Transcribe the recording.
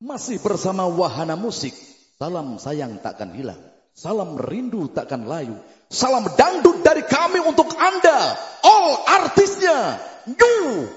Masih bersama Wahana Musik. Salam sayang takkan hilang. Salam rindu takkan layu. Salam dangdut dari kami untuk Anda. All artisnya. New